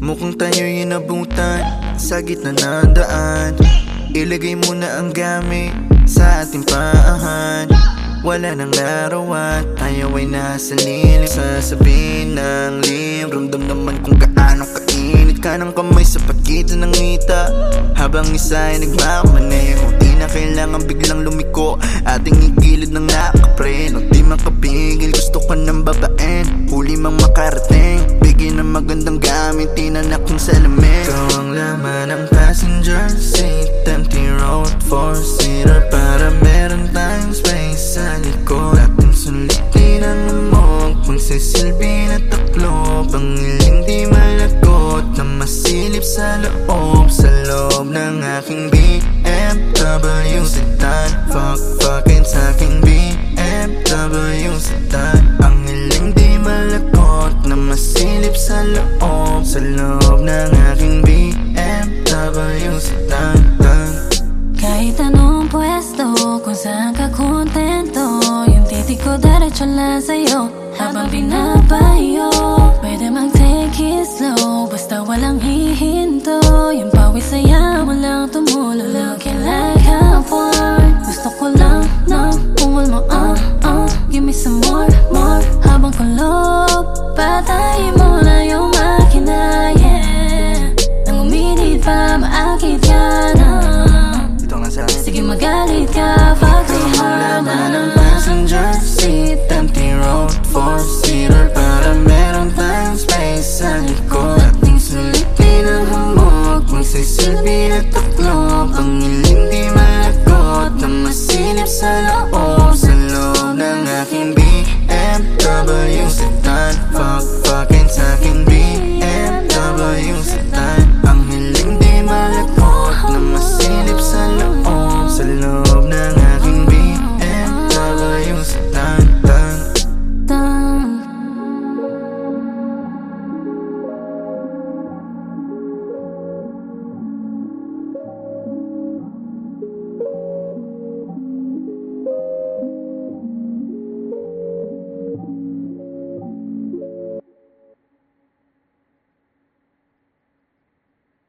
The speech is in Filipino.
Mukhang tayo'y inabutan Sa gitna ng daan. Ilagay mo na ang gamit Sa ating paahan. Wala nang araw at tayo ay nasa lilim Sasabihin ng lim Ramdam naman kung gaano kainit. Ka ng kamay sa pagitan ng ngita Habang isa ay nagmamaneho Di na kailangan biglang lumiko Ating igilid ng nakapre Nung di makapigil gusto ko ng babaen. Huli mang makarating amok Magsisilbi na taklob Ang iling di malagot Na masilip sa loob. Sa loob ng aking BMW sedan. Fuck fucking sa aking BMW sedan. Ang iling di malagot Na masilip sa loob. Sa loob ng aking BMW sedan. Kahit anong pwesto Kung saan ka kontento Yung titik ko diretso lang sa'yo Habang binabayo Pwede mag take it slow. Basta walang hihinto Yung pawis saya mo lang tumulo. Looking like a porn Gusto ko lang ng pungol mo. Uh, uh, Give me some more, more. Habang kulob Patayin mo na yung May silbi na taklo Pang ilim di malakot Na masinip sa loob. Sa loob ng aking BMW Sedan. Fuck fucking sa aking BMW Sedan.